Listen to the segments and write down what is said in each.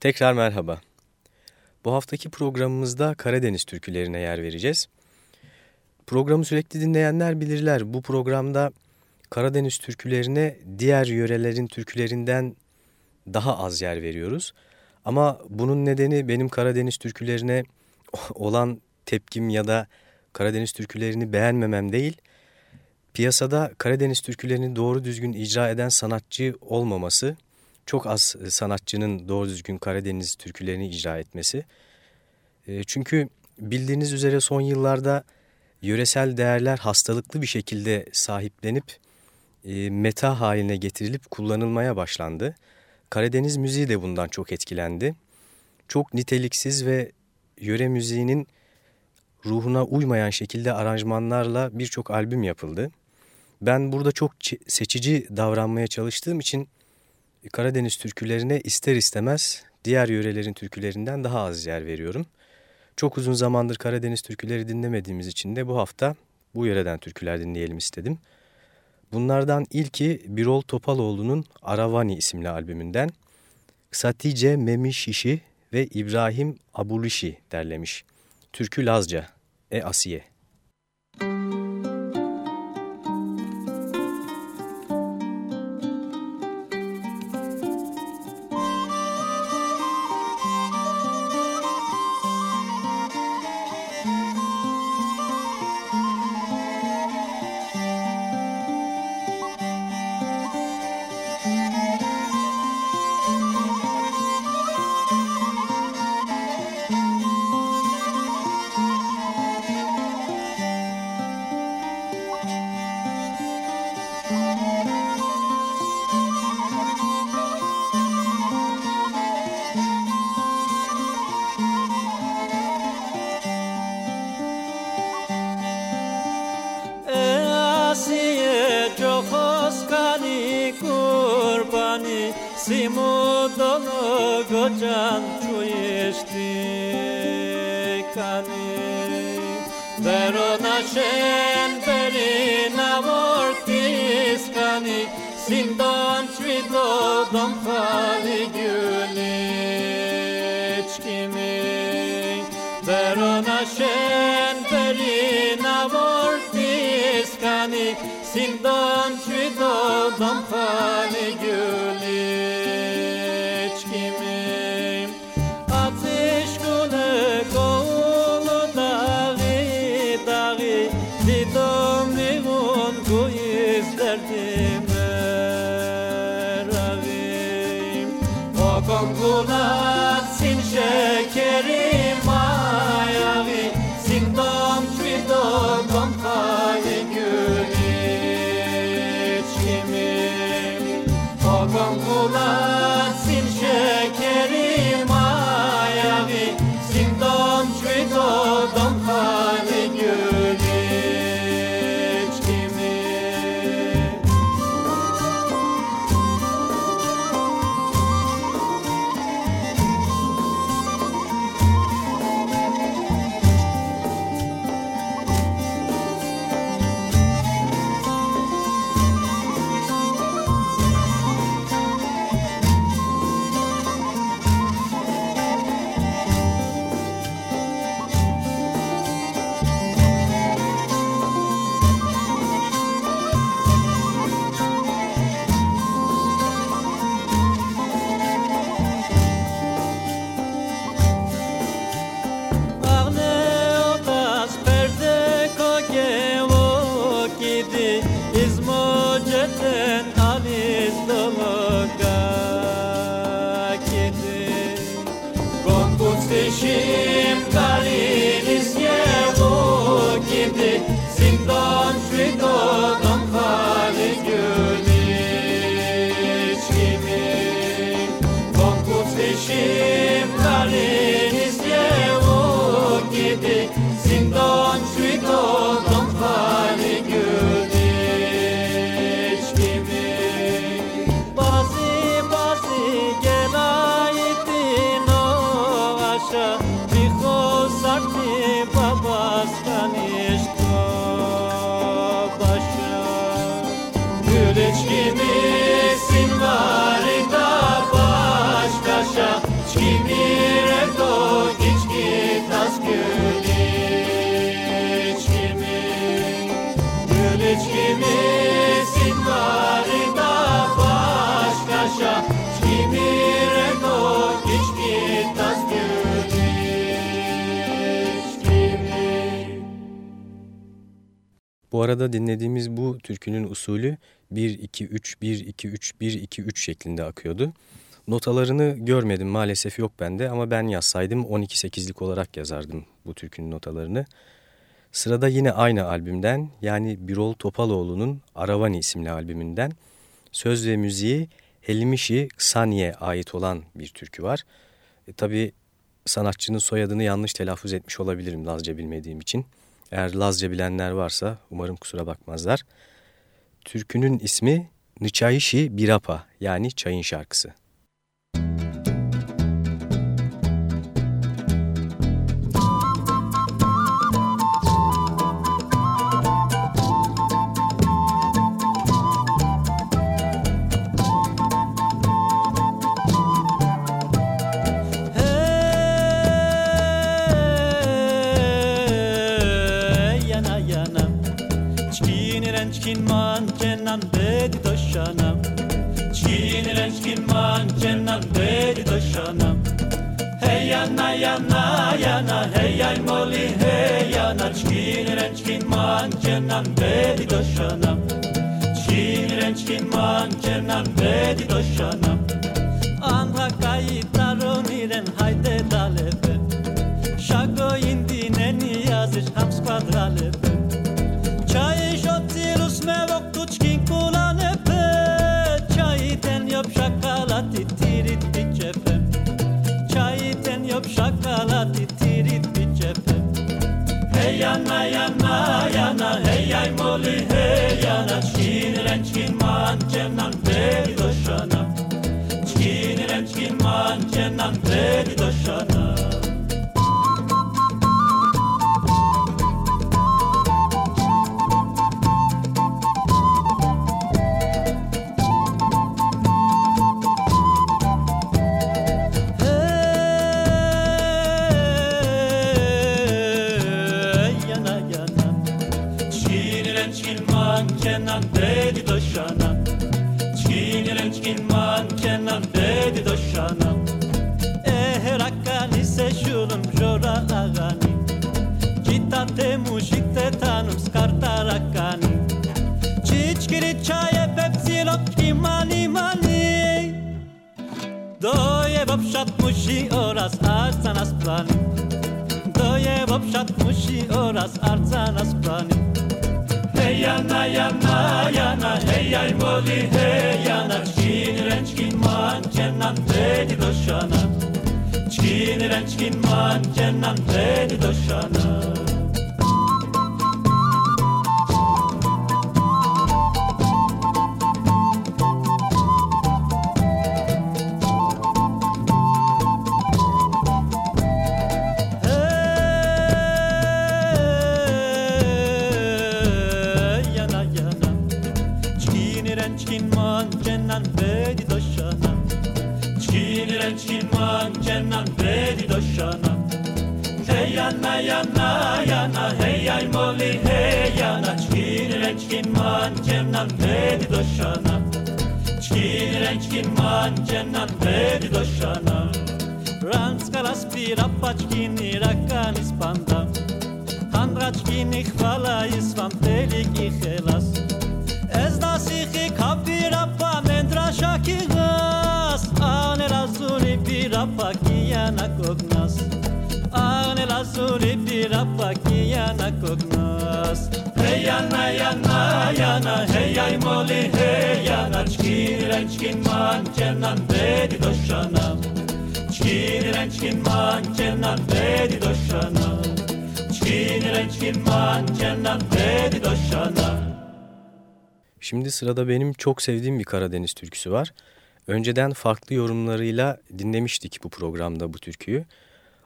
Tekrar merhaba. Bu haftaki programımızda Karadeniz türkülerine yer vereceğiz. Programı sürekli dinleyenler bilirler. Bu programda Karadeniz türkülerine diğer yörelerin türkülerinden daha az yer veriyoruz. Ama bunun nedeni benim Karadeniz türkülerine olan tepkim ya da Karadeniz türkülerini beğenmemem değil. Piyasada Karadeniz türkülerini doğru düzgün icra eden sanatçı olmaması çok az e, sanatçının doğru düzgün Karadeniz türkülerini icra etmesi. E, çünkü bildiğiniz üzere son yıllarda yöresel değerler hastalıklı bir şekilde sahiplenip e, meta haline getirilip kullanılmaya başlandı. Karadeniz müziği de bundan çok etkilendi. Çok niteliksiz ve yöre müziğinin ruhuna uymayan şekilde aranjmanlarla birçok albüm yapıldı. Ben burada çok seçici davranmaya çalıştığım için Karadeniz türkülerine ister istemez diğer yörelerin türkülerinden daha az yer veriyorum. Çok uzun zamandır Karadeniz türküleri dinlemediğimiz için de bu hafta bu yöreden türküler dinleyelim istedim. Bunlardan ilki Birol Topaloğlu'nun Aravani isimli albümünden Satice Memi Şişi ve İbrahim Abulişi derlemiş. Türkü Lazca, E Asiye. gojan Bu arada dinlediğimiz bu türkünün usulü 1-2-3-1-2-3-1-2-3 şeklinde akıyordu. Notalarını görmedim maalesef yok bende ama ben yazsaydım 12-8'lik olarak yazardım bu türkünün notalarını. Sırada yine aynı albümden yani Birol Topaloğlu'nun Aravani isimli albümünden söz ve müziği Helmişi Saniye ait olan bir türkü var. E, tabii sanatçının soyadını yanlış telaffuz etmiş olabilirim Lazca bilmediğim için. Eğer Lazca bilenler varsa umarım kusura bakmazlar. Türkünün ismi Nıçayişi Birapa yani çayın şarkısı. manchenan veri doshana Hey yana yana yana hey ay moli hey yana. Chkin renchkin manchenan veri doshana Chkin renchkin manchenan veri doshana yanma yanma yana. Hey ay moli hey yana. Çin rençkin man cenan veri doşana çin rençkin man cenan veri nas plani Do je obszat musi oraz arca nas plani Hejana, jana, jana, hejaj moli, hejana Çkin rençkin man, cennan dedi doşana. Çkin rençkin man, cennan dedi doşana. manjan vedi doshana Çkin rençkin manjenan vedi doshana Ranskalas bir apaçkin irakan ispanda Handraçkin ihvala isvan telik ihelas Ez nasihik հավիր ապա մենտրաշակի գաս անել ազուրի պիրապա կիանա կոգնաս անել ազուրի պիրապա yanakook nas Hey yana yana yana hey ay moli hey yana. Çkin ren man cenan dedi doşana Çkin ren man cenan dedi doşana Çkin ren man cenan dedi doşana Şimdi sırada benim çok sevdiğim bir Karadeniz türküsü var. Önceden farklı yorumlarıyla dinlemiştik bu programda bu türküyü.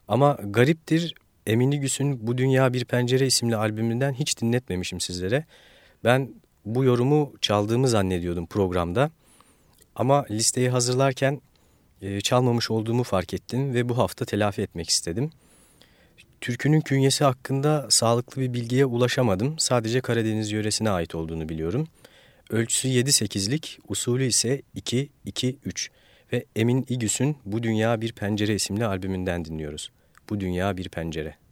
Ama gariptir Emini Güs'ün Bu Dünya Bir Pencere isimli albümünden hiç dinletmemişim sizlere. Ben bu yorumu çaldığımı zannediyordum programda. Ama listeyi hazırlarken e, çalmamış olduğumu fark ettim ve bu hafta telafi etmek istedim. Türkünün künyesi hakkında sağlıklı bir bilgiye ulaşamadım. Sadece Karadeniz yöresine ait olduğunu biliyorum. Ölçüsü 7-8'lik, usulü ise 2-2-3 ve Emin İgüs'ün Bu Dünya Bir Pencere isimli albümünden dinliyoruz. Bu Dünya Bir Pencere.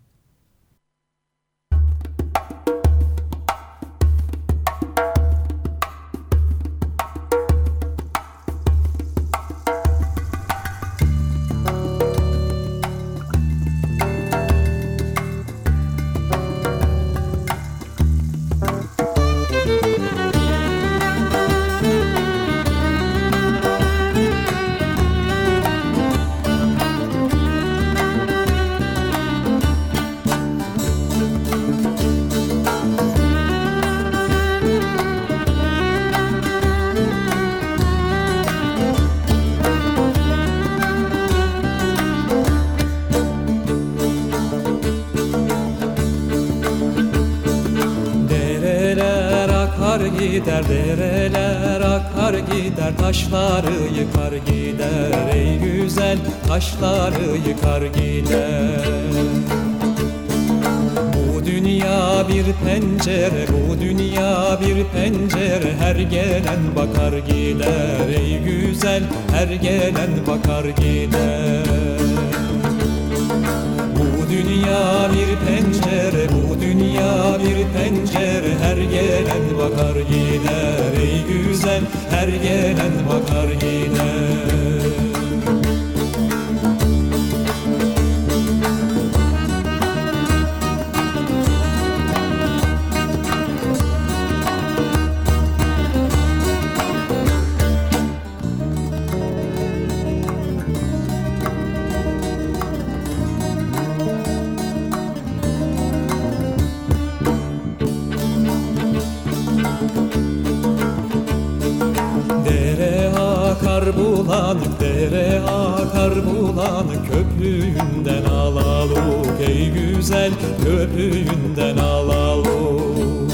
Taşları yıkar gider ey güzel taşları yıkar gider. Bu dünya bir pencere bu dünya bir pencere her gelen bakar gider ey güzel her gelen bakar gider dünya bir pencere bu dünya bir pencere. Her gelen bakar gider ey güzel her gelen bakar gider güzel köprüğünden alalım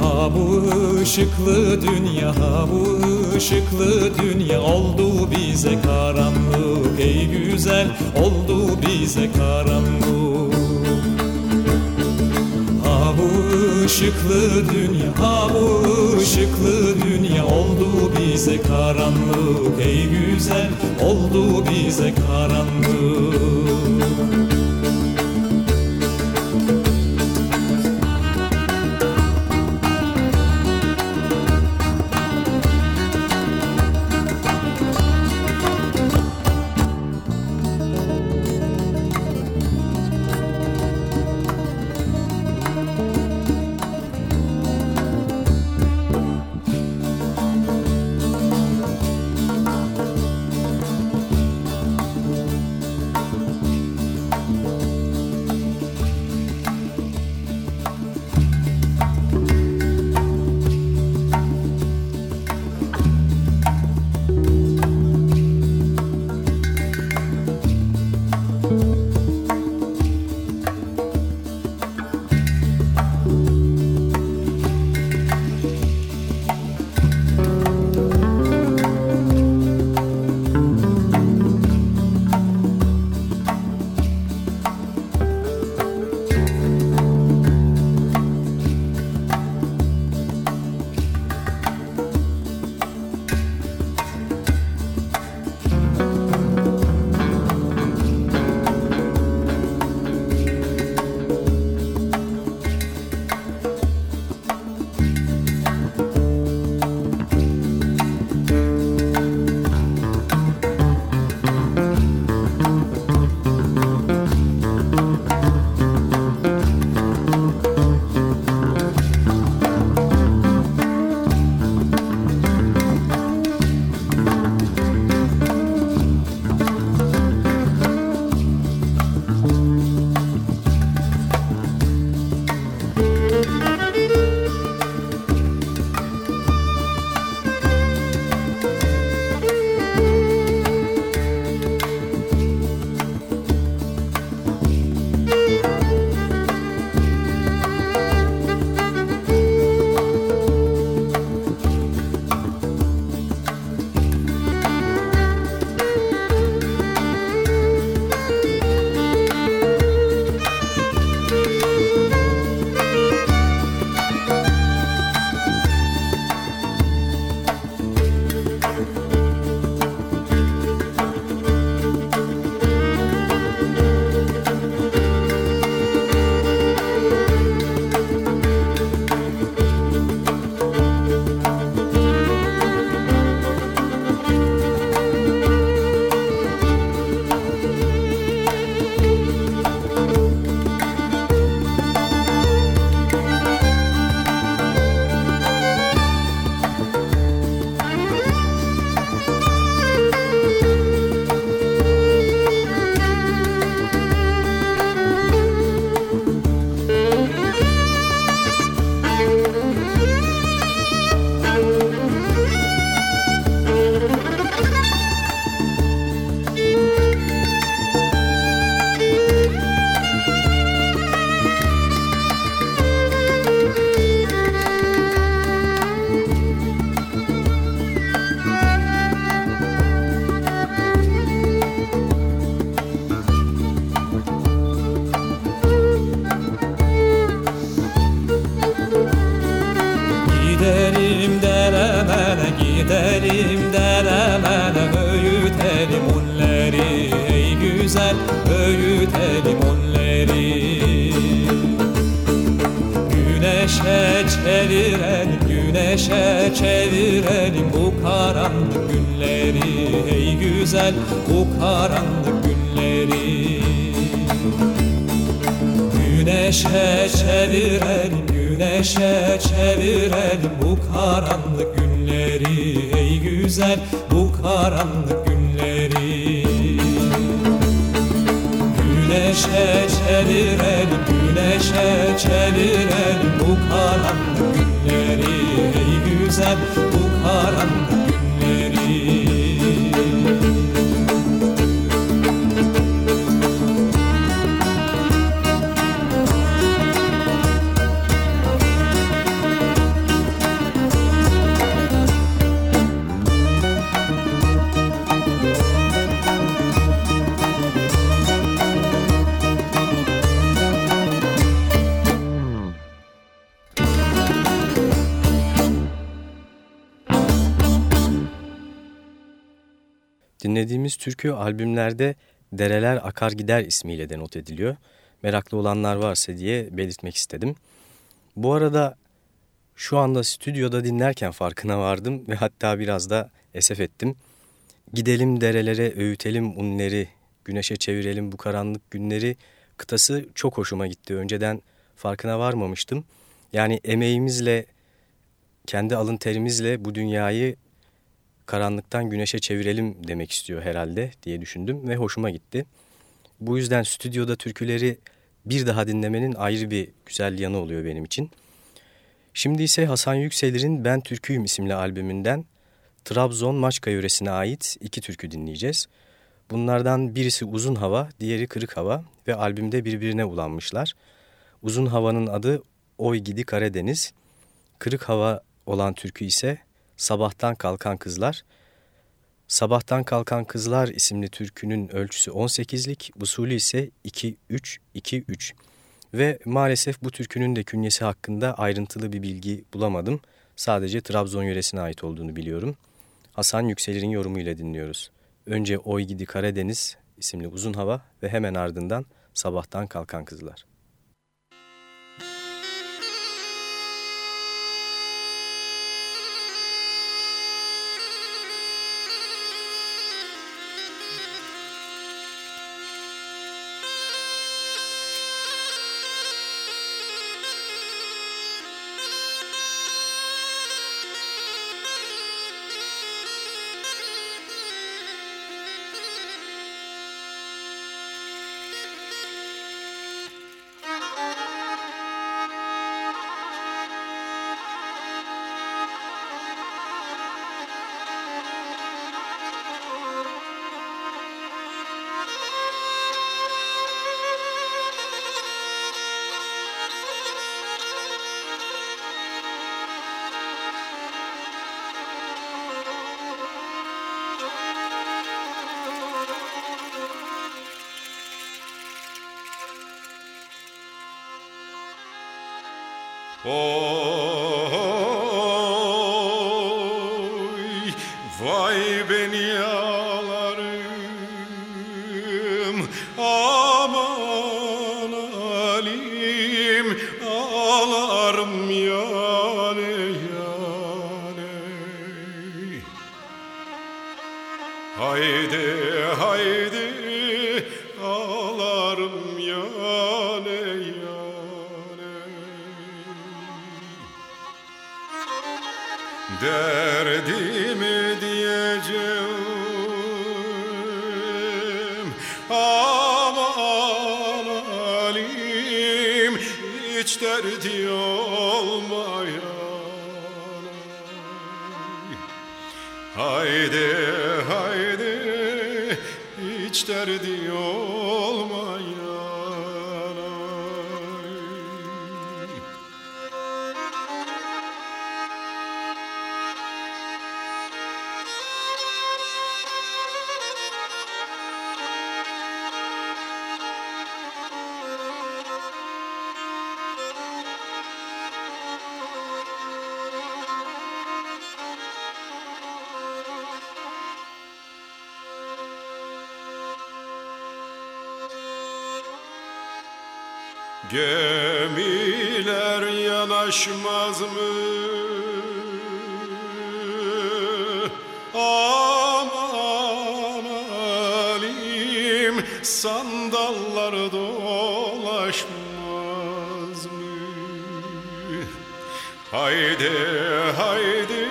Ha bu ışıklı dünya ha bu ışıklı dünya. Oldu bize karanlık ey güzel oldu bize karanlık. Işıklı dünya ha bu ışıklı dünya. Oldu bize karanlık ey güzel oldu bize karanlık öğütelim onları. Güneşe çevirelim, güneşe çevirelim bu karanlık günleri. Ey güzel bu karanlık günleri. Güneşe çevirelim, güneşe çevirelim bu karanlık günleri. Ey güzel bu karanlık Güneşe çevirelim, güneşe çevirelim bu karanlık günleri Ey güzel türkü albümlerde Dereler Akar Gider ismiyle de not ediliyor. Meraklı olanlar varsa diye belirtmek istedim. Bu arada şu anda stüdyoda dinlerken farkına vardım ve hatta biraz da esef ettim. Gidelim derelere, öğütelim unleri, güneşe çevirelim bu karanlık günleri kıtası çok hoşuma gitti. Önceden farkına varmamıştım. Yani emeğimizle, kendi alın terimizle bu dünyayı karanlıktan güneşe çevirelim demek istiyor herhalde diye düşündüm ve hoşuma gitti. Bu yüzden stüdyoda türküleri bir daha dinlemenin ayrı bir güzel yanı oluyor benim için. Şimdi ise Hasan Yükselir'in Ben Türküyüm isimli albümünden Trabzon Maçka yöresine ait iki türkü dinleyeceğiz. Bunlardan birisi Uzun Hava, diğeri Kırık Hava ve albümde birbirine ulanmışlar. Uzun Hava'nın adı Oy Gidi Karadeniz, Kırık Hava olan türkü ise Sabahtan Kalkan Kızlar. Sabahtan Kalkan Kızlar isimli türkünün ölçüsü 18'lik, usulü ise 2-3-2-3. Ve maalesef bu türkünün de künyesi hakkında ayrıntılı bir bilgi bulamadım. Sadece Trabzon yöresine ait olduğunu biliyorum. Hasan Yükselir'in yorumuyla dinliyoruz. Önce Oy Gidi Karadeniz isimli uzun hava ve hemen ardından Sabahtan Kalkan Kızlar. Gemiler yanaşmaz mı? Aman alim sandallar dolaşmaz mı? Haydi haydi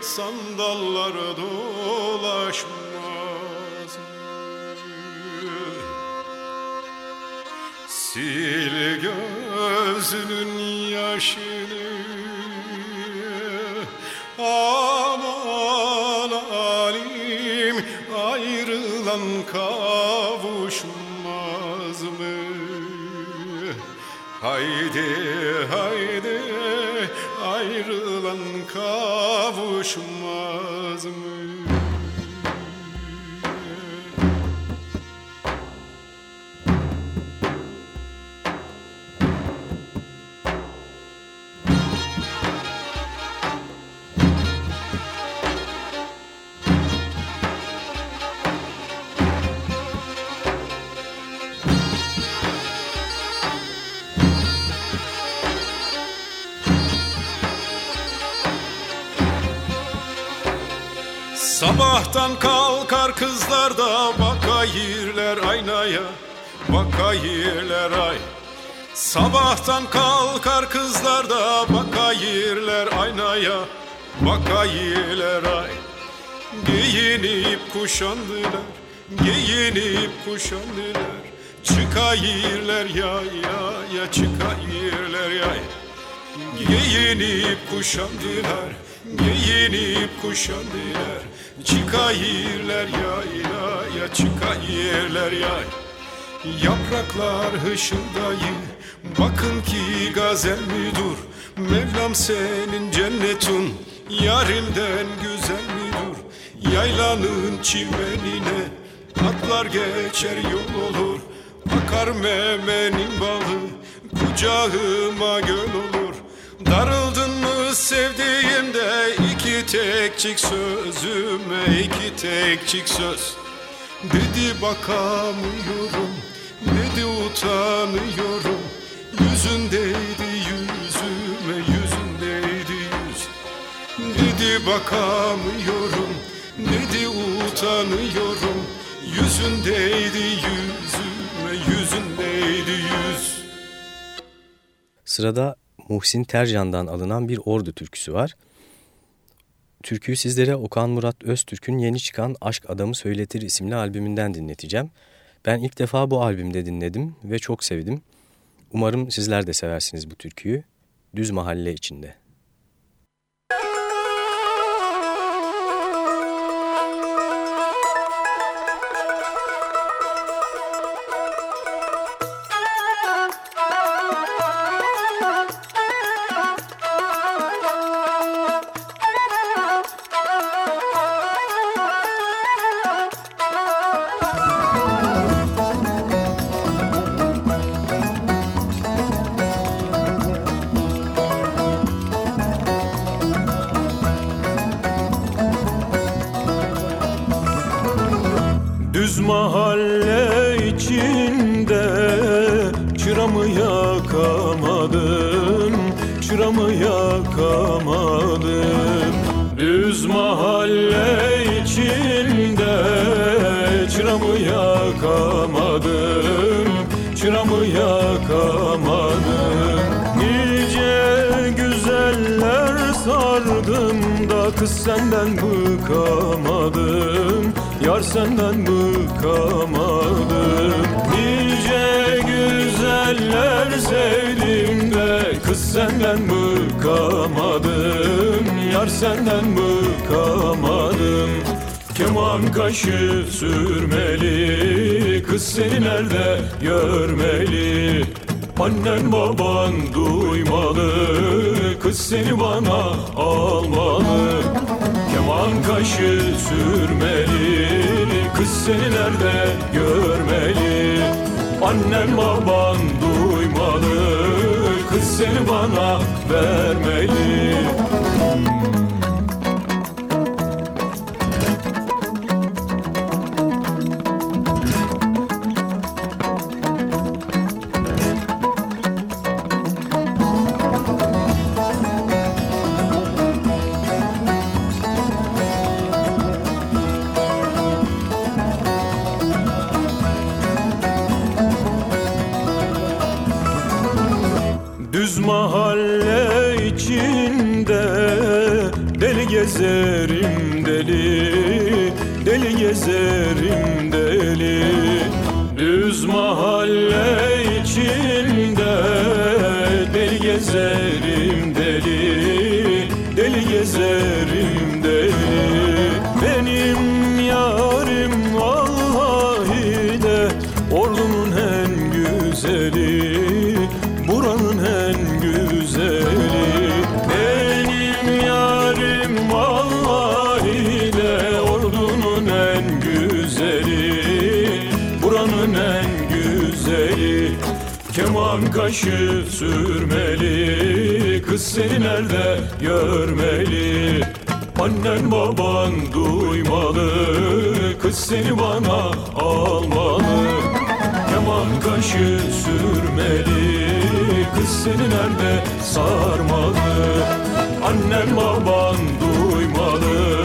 sandallar dolaşmaz Anka Sabahtan kalkar kızlar da bakayırlar aynaya Bakayırlar ay. Sabahtan kalkar kızlar da bakayırlar aynaya Bakayırlar ay. Giyinip kuşandılar Giyinip kuşandılar. Çıkayırlar ya ya ya çıkayırlar ya Giyinip kuşandılar Giyinip kuşandılar Çıkayırlar yayla ya çıkayırlar yay. Yapraklar hışıldayı Bakın ki gazel müdür? Mevlam senin cennetin Yarimden güzel müdür? Yaylanın çimenine Atlar geçer yol olur. Akar memenin balı Kucağıma göl olur. Darıldın mı sevdiğimde iki tekçik sözüme iki tekçik söz. Dedi bakamıyorum dedi utanıyorum. Yüzündeydi yüzüme yüzündeydi yüz. Dedi bakamıyorum dedi utanıyorum. Yüzündeydi yüzüme yüzündeydi yüz. Sırada Muhsin Tercan'dan alınan bir ordu türküsü var. Türküyü sizlere Okan Murat Öztürk'ün yeni çıkan Aşk Adamı Söyletir isimli albümünden dinleteceğim. Ben ilk defa bu albümde dinledim ve çok sevdim. Umarım sizler de seversiniz bu türküyü. Düz mahalle içinde. Senden bıkamadım. Keman kaşı sürmeli Kız seni nerede görmeli? Annen baban duymalı Kız seni bana almalı. Keman kaşı sürmeli Kız seni nerede görmeli? Annem baban duymalı Kız seni bana vermeli gezerim deli Deli gezerim deli. Düz mahalle içinde Deli gezerim Kaşı sürmeli Kız seni nerede görmeli? Annen baban duymalı Kız seni bana almalı. Keman kaşı sürmeli Kız seni nerede sarmalı? Annen baban duymalı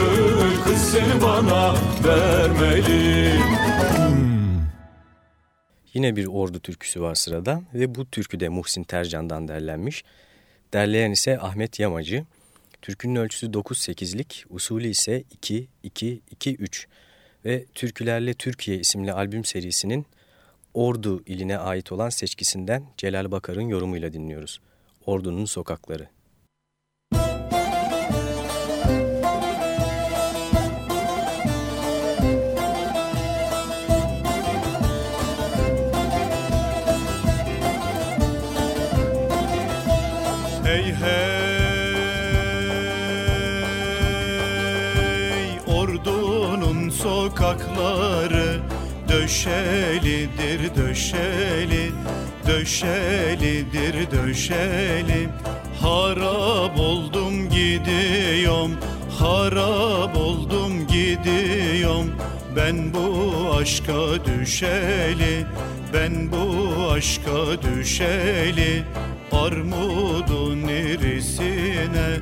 Kız seni bana vermeli Yine bir ordu türküsü var sırada ve bu türkü de Muhsin Tercan'dan derlenmiş. Derleyen ise Ahmet Yamacı. Türkünün ölçüsü 9-8'lik, usulü ise 2-2-2-3 ve Türkülerle Türkiye isimli albüm serisinin Ordu iline ait olan seçkisinden Celal Bakar'ın yorumuyla dinliyoruz. Ordu'nun Sokakları. Döşelidir döşeli Döşelidir döşeli. Harap oldum gidiyorum Harap oldum gidiyorum. Ben bu aşka düşeli Ben bu aşka düşeli. Armudun irisine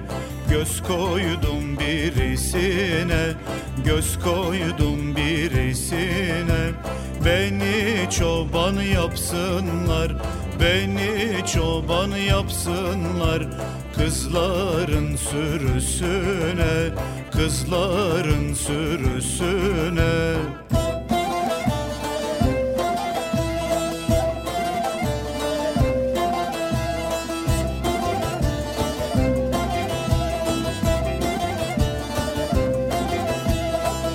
Göz koydum birisine Göz koydum birisine Beni çoban yapsınlar Beni çoban yapsınlar. Kızların sürüsüne Kızların sürüsüne.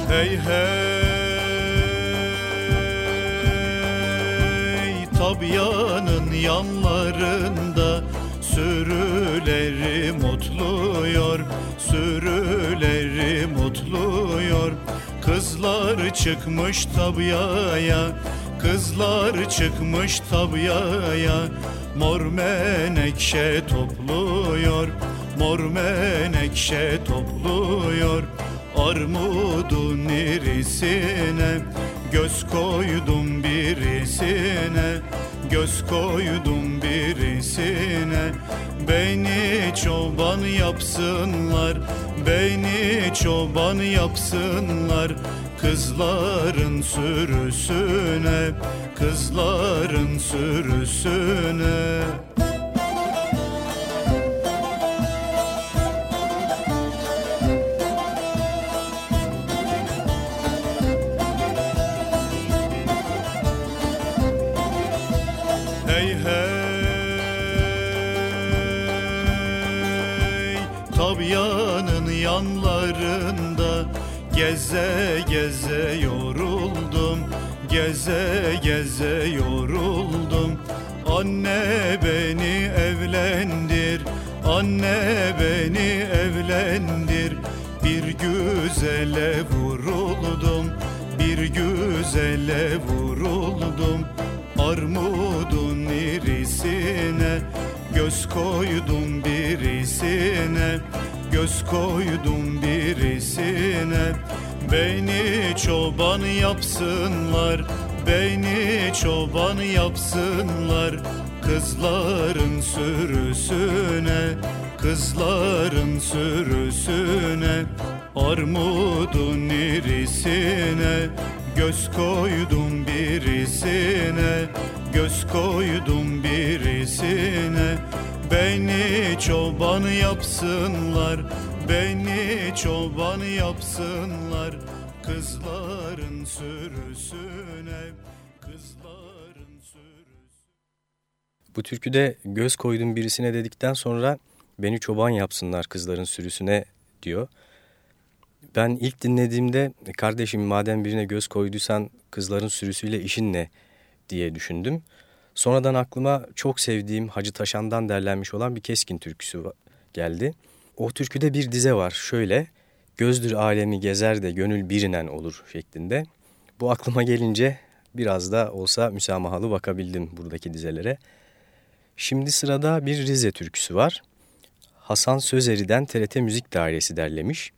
Hey hey yanlarında Sürüleri mutluyor Sürüleri mutluyor. Kızlar çıkmış tabyaya Kızlar çıkmış tabyaya. Mor menekşe topluyor Mor menekşe topluyor. Armudun irisine Göz koydum birisine Göz koydum birisine. Beni çoban yapsınlar Beni çoban yapsınlar. Kızların sürüsüne Kızların sürüsüne yanlarında Geze geze yoruldum Geze geze yoruldum. Anne beni evlendir Anne beni evlendir. Bir güzele vuruldum Bir güzele vuruldum. Armudun irisine Göz koydum birisine Göz koydum birisine Beni çoban yapsınlar Beni çoban yapsınlar. Kızların sürüsüne Kızların sürüsüne Armudun irisine Göz koydum birisine Göz koydum birisine. Ben çoban yapsınlar Beni çoban yapsınlar Kızların sürüsüne Kızların sürüsüne Bu türküde göz koydum birisine dedikten sonra beni çoban yapsınlar kızların sürüsüne diyor. Ben ilk dinlediğimde kardeşim madem birine göz koyduysan kızların sürüsüyle işin ne diye düşündüm. Sonradan aklıma çok sevdiğim Hacı Taşan'dan derlenmiş olan bir keskin türküsü geldi. O türküde bir dize var şöyle gözdür alemi gezer de gönül birinen olur şeklinde. Bu aklıma gelince biraz da olsa müsamahalı bakabildim buradaki dizelere. Şimdi sırada bir Rize türküsü var. Hasan Sözeri'den TRT Müzik Dairesi derlemiş.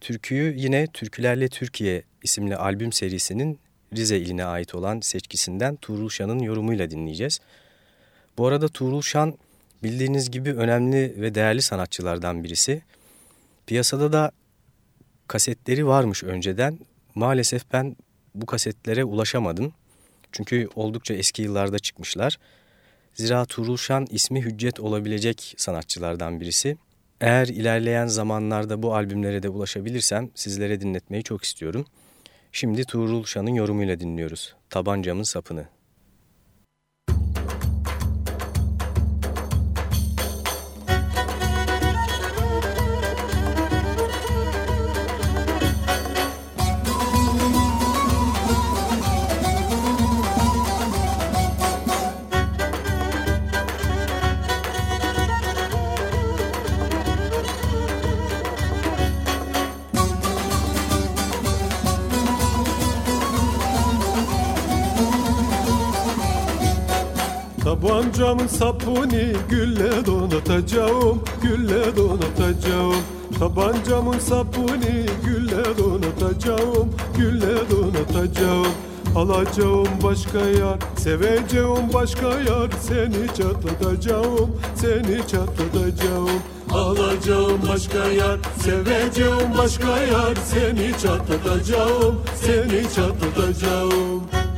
Türküyü yine Türkülerle Türkiye isimli albüm serisinin Rize iline ait olan seçkisinden Tuğrul Şan'ın yorumuyla dinleyeceğiz. Bu arada Tuğrul Şan bildiğiniz gibi önemli ve değerli sanatçılardan birisi. Piyasada da kasetleri varmış önceden. Maalesef ben bu kasetlere ulaşamadım. Çünkü oldukça eski yıllarda çıkmışlar. Zira Tuğrul ismi hüccet olabilecek sanatçılardan birisi. Eğer ilerleyen zamanlarda bu albümlere de ulaşabilirsem sizlere dinletmeyi çok istiyorum. Şimdi Tuğrul Şan'ın yorumuyla dinliyoruz. Tabancamın sapını. Tabancamın sapını gülle donatacağım Gülle donatacağım. Tabancamın sapını gülle donatacağım Gülle donatacağım. Alacağım başka yar, seveceğim başka yar. Seni çatlatacağım, seni çatlatacağım. Alacağım başka yar, seveceğim başka yar. Seni çatlatacağım, seni çatlatacağım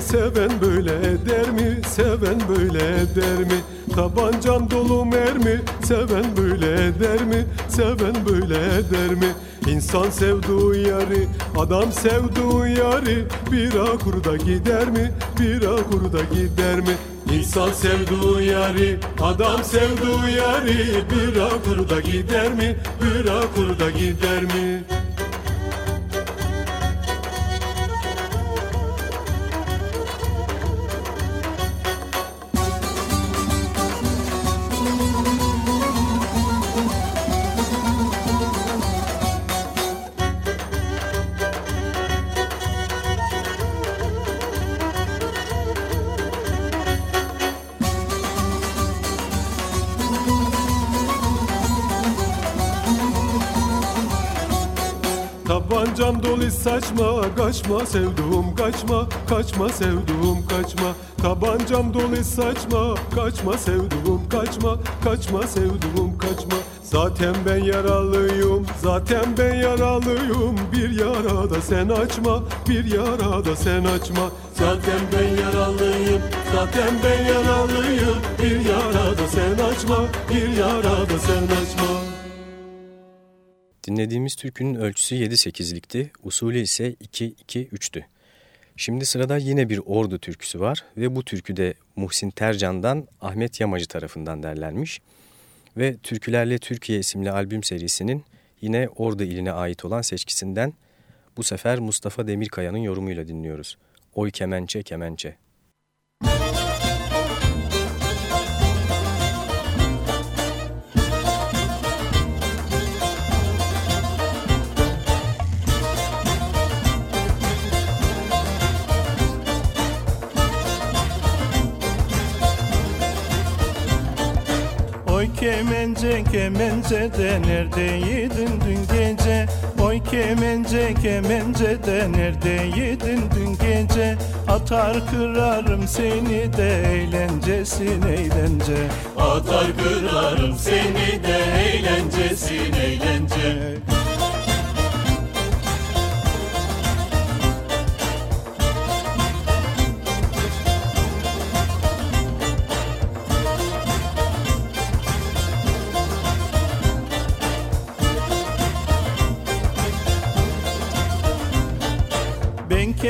Seven böyle eder mi? Seven böyle eder mi? Tabancam dolu mermi Seven böyle eder mi? Seven böyle eder mi? İnsan sevduğu yari, adam sevduğu yari Bir akurda gider mi? Bir akurda gider mi? İnsan sevduğu yari, adam sevduğu yari Bir akurda gider mi? Bir akurda gider mi? Kaçma sevduğum kaçma Kaçma sevduğum kaçma. Tabancam dolu saçma. Kaçma sevduğum kaçma Kaçma sevduğum kaçma. Zaten ben yaralıyım Zaten ben yaralıyım. Bir yara da sen açma Bir yara da sen açma. Zaten ben yaralıyım Zaten ben yaralıyım. Bir yara da sen açma Bir yara da sen açma Dinlediğimiz türkünün ölçüsü 7-8'likti, usulü ise 2-2-3'tü. Şimdi sırada yine bir ordu türküsü var ve bu türkü de Muhsin Tercan'dan Ahmet Yamacı tarafından derlenmiş. Ve Türkülerle Türkiye isimli albüm serisinin yine Ordu iline ait olan seçkisinden bu sefer Mustafa Demirkaya'nın yorumuyla dinliyoruz. Oy kemençe kemençe. Kemence kemence de neredeydin dün gece? Oy kemence kemence de neredeydin dün gece? Atar kırarım seni de eğlencesin eğlence. Atar kırarım seni de eğlencesin eğlence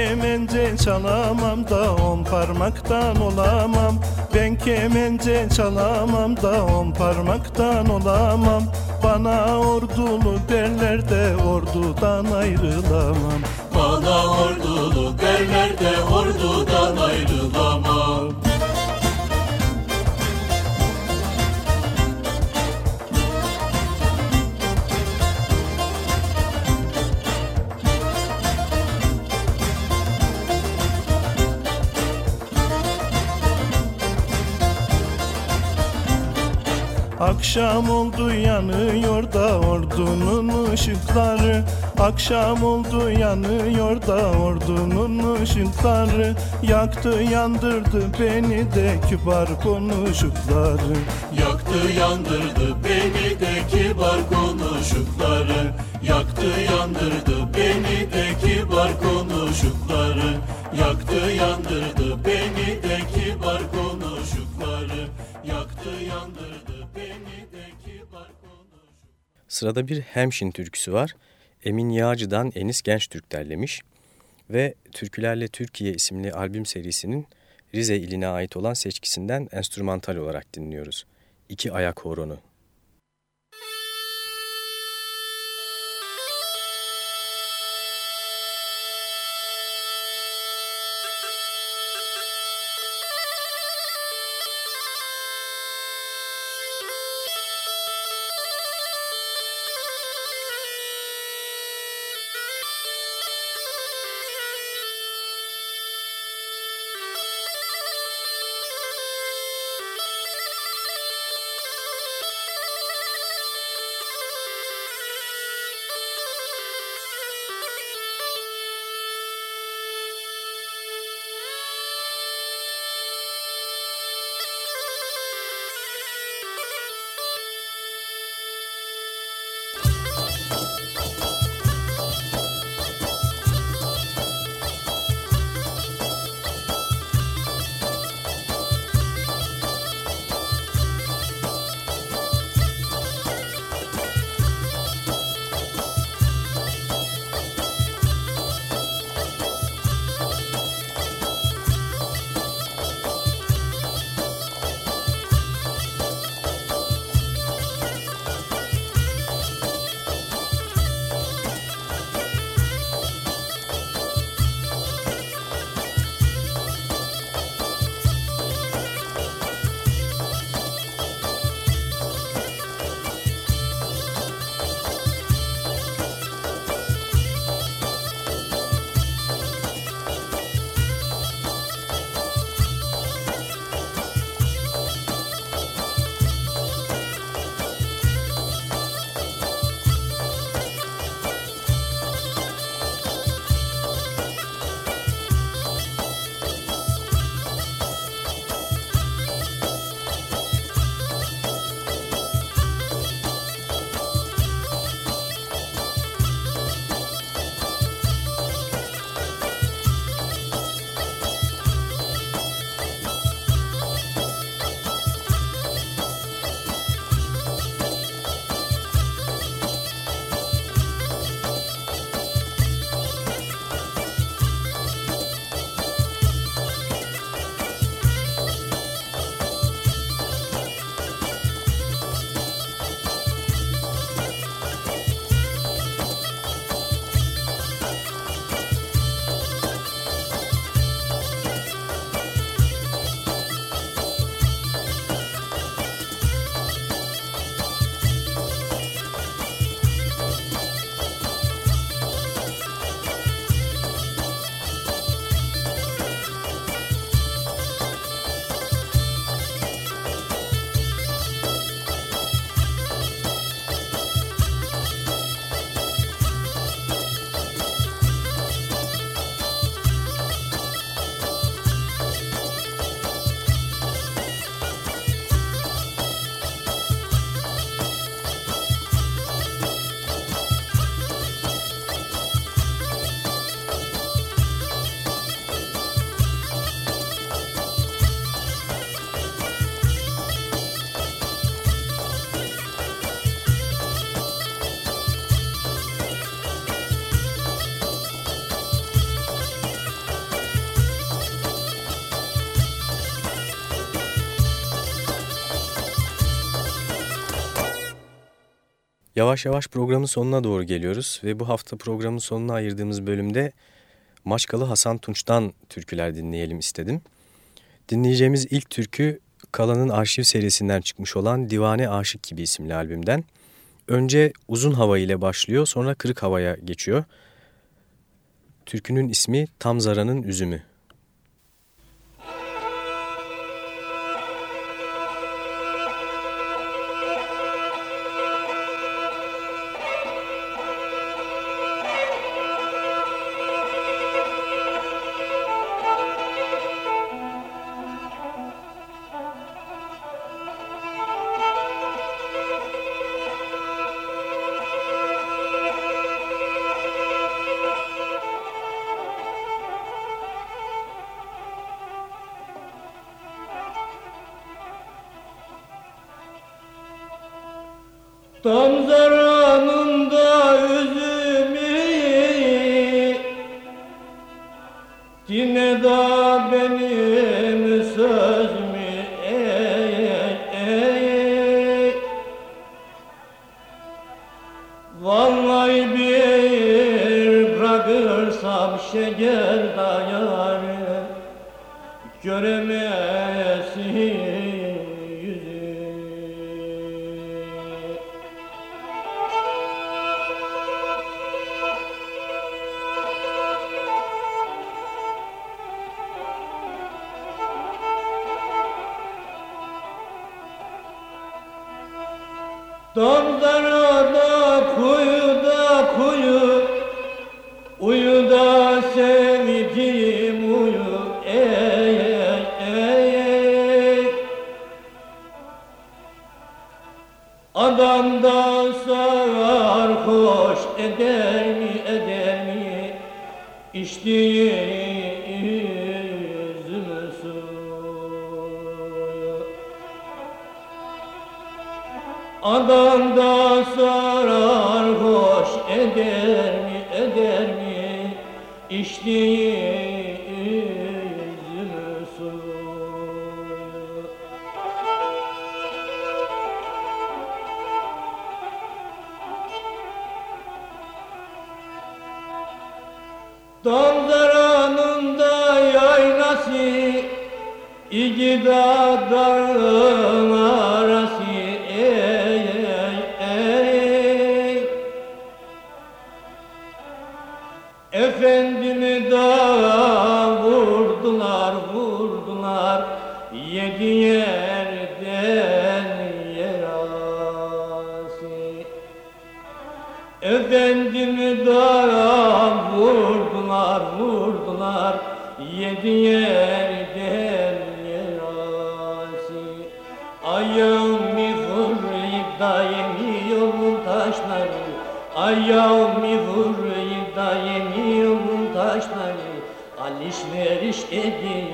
kemence çalamam da on parmaktan olamam. Ben kemence çalamam da on parmaktan olamam. Bana ordulu derler de ordudan ayrılamam. Bana ordulu derler de ordudan ayrılamam Akşam oldu yanıyor da ordunun ışıkları. Akşam oldu yanıyor da ordunun ışıkları. Yaktı yandırdı beni de kibar konuşukları. Yaktı yandırdı beni de kibar konuşukları. Yaktı yandırdı beni de kibar konuşukları. Yaktı yandırdı beni de kibar konuşukları Sırada bir Hemşin türküsü var. Emin Yağcı'dan Enis Gençtürk derlemiş ve Türkülerle Türkiye isimli albüm serisinin Rize iline ait olan seçkisinden enstrümantal olarak dinliyoruz. İki ayak horonu. Yavaş yavaş programın sonuna doğru geliyoruz ve bu hafta programın sonuna ayırdığımız bölümde Maçkalı Hasan Tunç'tan türküler dinleyelim istedim. Dinleyeceğimiz ilk türkü Kalan'ın arşiv serisinden çıkmış olan Divane Aşık gibi isimli albümden. Önce uzun hava ile başlıyor sonra kırık havaya geçiyor. Türkünün ismi Tam Zara'nın Üzümü. Şeker dayarı Göremezsin yerden yer asi Efendimi da vurdular vurdular Yedi yerden yer asi Ayağımı vurayım daimi yolun taşları. Ayağımı vurayım daimi taşları. Alışveriş edi,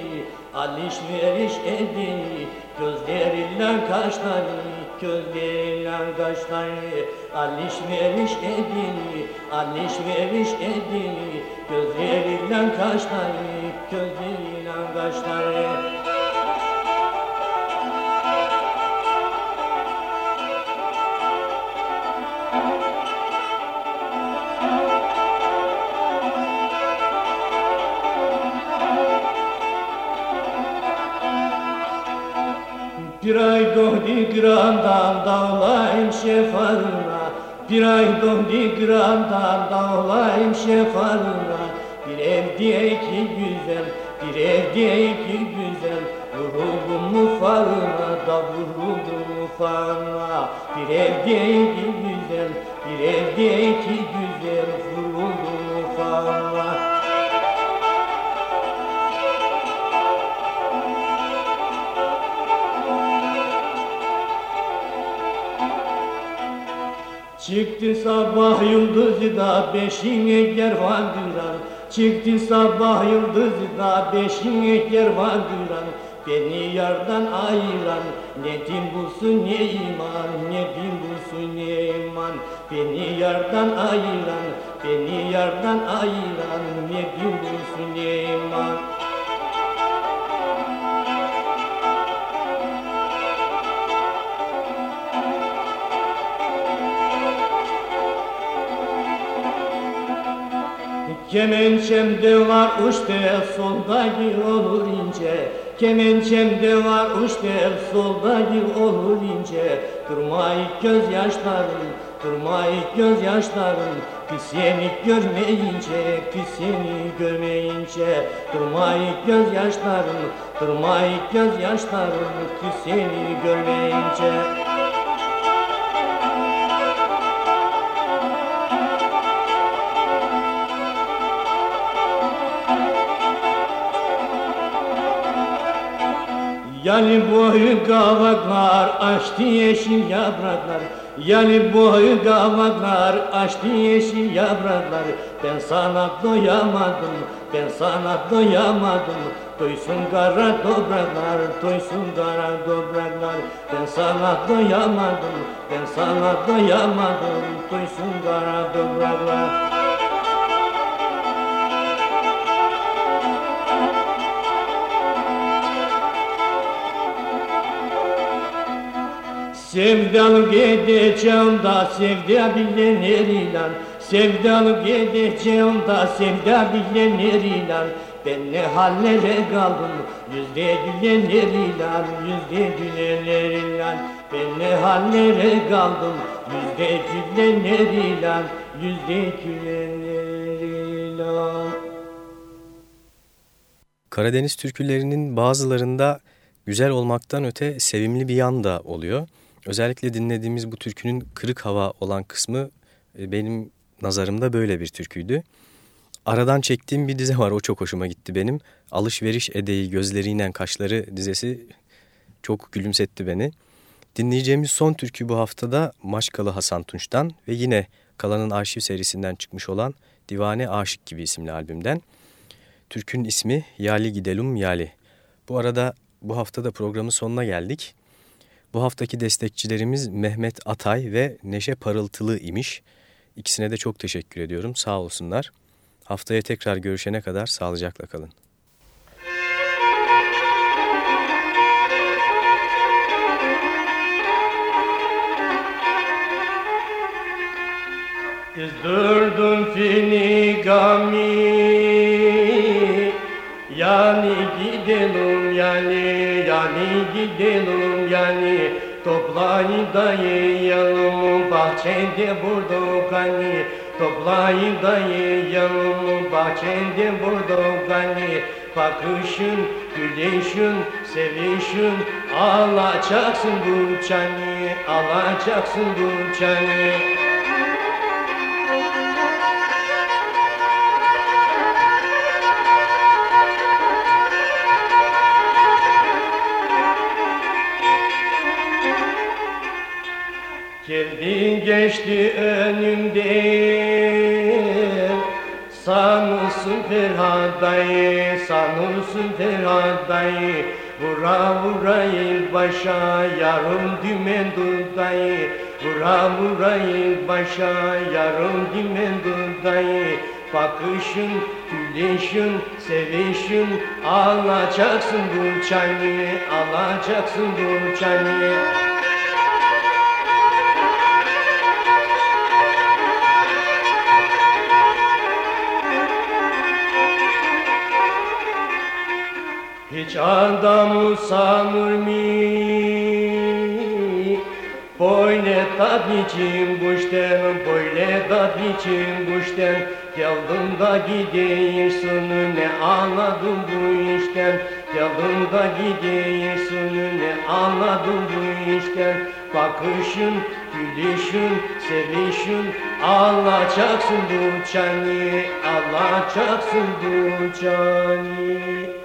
alışveriş edi Gözlerinden kaşları, gözlerinden kaşları. Alışveriş edi, alışveriş edi Gözlerinden kaşları, gözlerinden kaşları Bir ay doğdu grandan dağlayım şefarına. Bir ay doğdu grandan dağlayım şefarına. Bir ev diye iki güzel, bir ev diye iki güzel. Vuruldum mu farına da vuruldum mu farına. Bir ev diye iki güzel, bir ev diye iki güzel Çıktı sabah yıldızı da beşine kervan duran Çıktı sabah yıldızı da beşine kervan duran Beni yardan ayıran ne din bulsun ne iman Ne din bulsun ne iman. Beni yardan ayıran Beni yardan ayıran ne din bulsun ne iman Kemençemde var uçte soldaki olur ince. Kemençemde var uçte soldaki olur ince. Durmayı gözyaşlarım, durmayı gözyaşlarım. Kız seni görmeyince, kız seni görmeyince. Durmayı gözyaşlarım, durmayı gözyaşlarım. Kız seni görmeyince Yani boyu kavaklar açtı yeşil yapraklar Yani boyu kavaklar açtı yeşil yapraklar Ben sana doyamadım, ben sana doyamadım. Doysun kara topraklar, doysun kara topraklar Ben sana doyamadım, ben sana doyamadım. Doysun kara topraklar Sevdalı gideceğim da sevda bilinir ilan. Sevdalı gideceğim da sevda bilinir ilan. Ben ne hallere kaldım yüzde gülenler ilan Yüzde gülenler ilan. Ben ne hallere kaldım yüzde gülenler ilan Yüzde gülenler ilan. Karadeniz türkülerinin bazılarında güzel olmaktan öte sevimli bir yan da oluyor. Özellikle dinlediğimiz bu türkünün kırık hava olan kısmı e, benim nazarımda böyle bir türküydü. Aradan çektiğim bir dize var o çok hoşuma gitti benim. Alışveriş edeği gözleriyle kaşları dizesi çok gülümsetti beni. Dinleyeceğimiz son türkü bu haftada Maşkalı Hasan Tunç'tan ve yine Kalan'ın arşiv serisinden çıkmış olan Divane Aşık gibi isimli albümden. Türkün ismi Yali Gidelum Yali. Bu arada bu haftada programın sonuna geldik. Bu haftaki destekçilerimiz Mehmet Atay ve Neşe Parıltılı imiş. İkisine de çok teşekkür ediyorum. Sağ olsunlar. Haftaya tekrar görüşene kadar sağlıcakla kalın. Durdun finigami Yani gidelim yani yani gidelim yani. Toplayın da yiyelim bahçede bulduk hani Toplayın da yiyelim bahçede bulduk hani Bakışın, gülüşün, sevişin Alacaksın bu çani, alacaksın bu çani geçti önümden Sanırsın Ferhat dayı, sanırsın Ferhat dayı. Vura vura il başa, yarım dümen dudayı Vura vura il başa, yarım dümen dudayı Bakışın, gülüşün, sevişin Alacaksın bu çayını, alacaksın bu çayını Hiç adamı sanır mı? Böyle tatlıyım kuşten, böyle tatlıyım kuşten Geldim da gidiyorsun ne anladım bu işten? Geldim da gidiyorsun ne anladım bu işten? Bakışın, gülüşün, sevişin Alacaksın bu çani, alacaksın bu çani